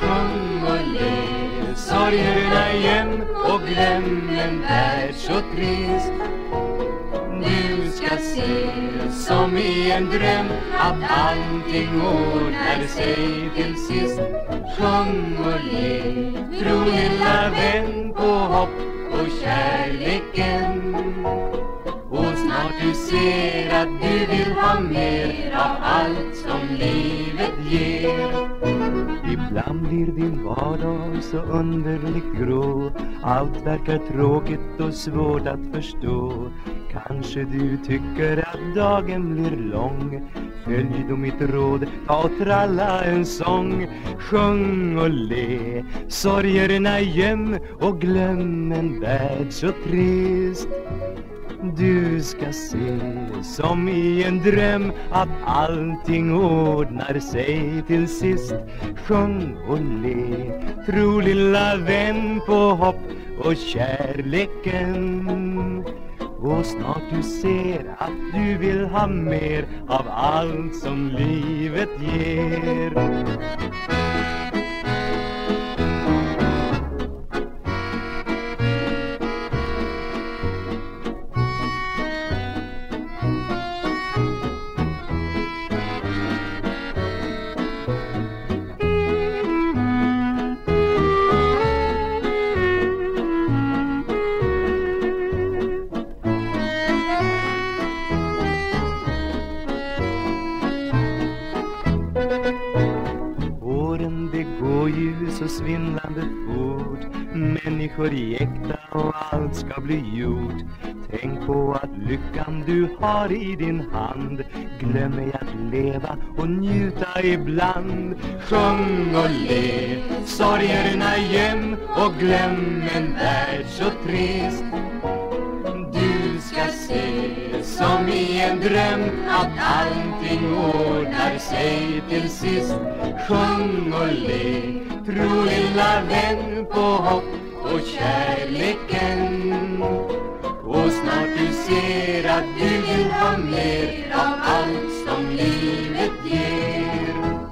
Sjung och le, sorgerna göm och glöm en värld så trist. Du ska se som i en dröm att allting ordnar sig till sist. Sjung och le, tro lilla vän på hopp och kärleken snart du ser att du vill ha mer av allt som livet ger. Ibland blir din vardag så underligt grå. Allt verkar tråkigt och svårt att förstå. Kanske du tycker att dagen blir lång. Följ då mitt råd, ta och tralla en sång. Sjung och le, sorgerna göm och glöm en värld så trist du ska se som i en dröm att allting ordnar sig till sist. Sjung och le, tro lilla vän på hopp och kärleken. Och snart du ser att du vill ha mer av allt som livet ger. Ljus och svindlande fort. Människor jäkta och allt ska bli gjort. Tänk på att lyckan du har i din hand. Glöm ej att leva och njuta ibland. Sjung och le, sorgerna göm. Och glöm en värld så trist som i en dröm att allting ordnar sig till sist. Sjung och le, tro lilla vän på hopp och kärleken. Och snart du ser att du vill ha mer